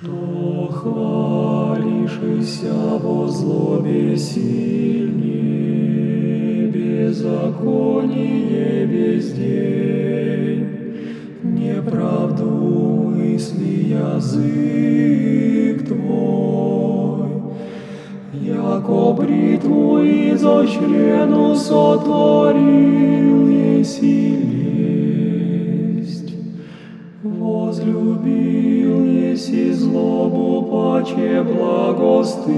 Что хвалишься во злобе сильней, беззаконие весь день, неправду мысли язык твой, яко бритву изощрену сотворил еси лесть, возлюбил еси злобу паче благостыни,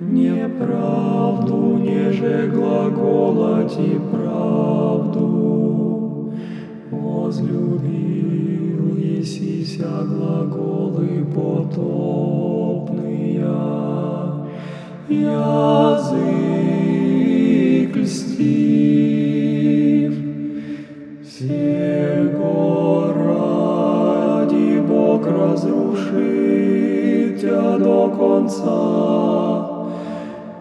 неправду неже глаголати правду, возлюбил есися глаголы потопные, язык льстив, до конца,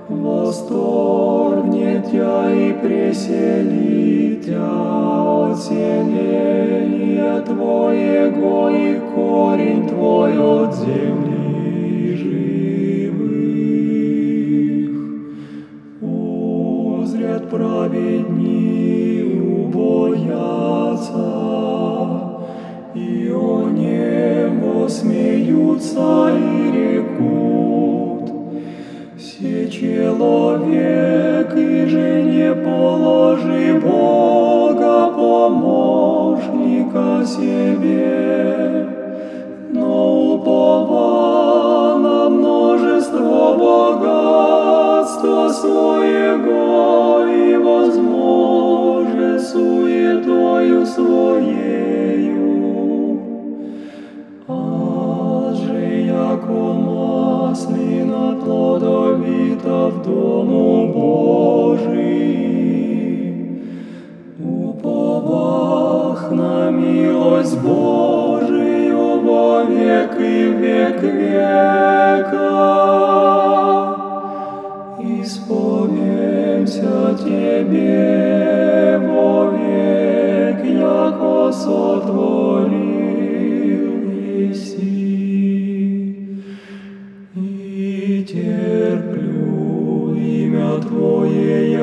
восторгнет тебя и преселит тебя от селения Твоего и корень Твой от земли живых. Узрят праведни, убоятся, и о небо смеются и человек и же не положи Бога помощника себе, но упова на множество богатства своего плодовита в дому Божий, уповах на милость Божию во век и век века. Исповемся Тебе вовек, яко сотворил еси. И терплю имя Твое,